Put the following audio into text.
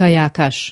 Caiacas